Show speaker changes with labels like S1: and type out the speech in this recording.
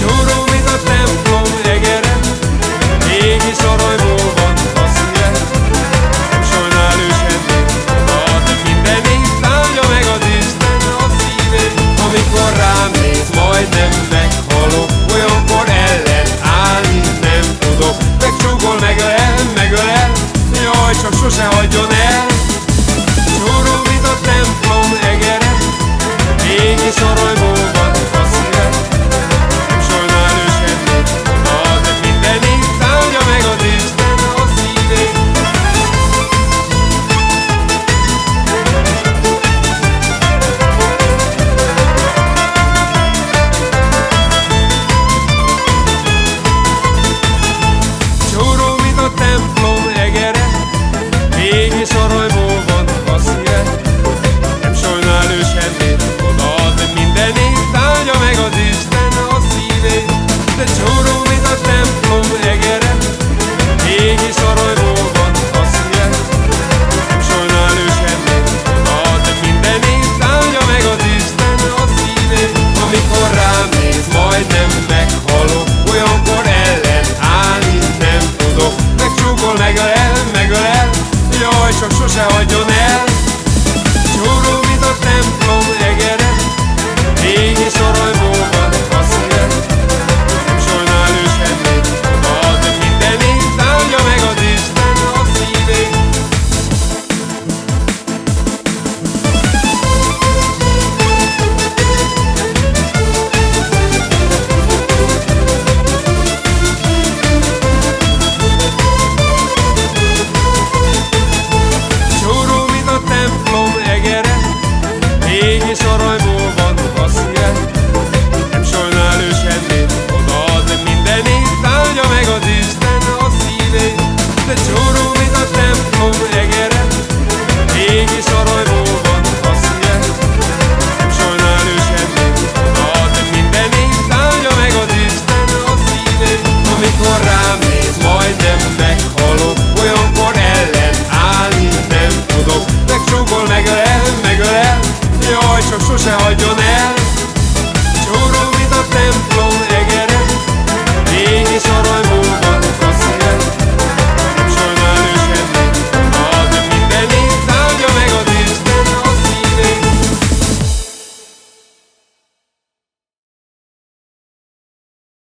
S1: lloro sose hagyjon el. Csóró, mint a templom egere. Régi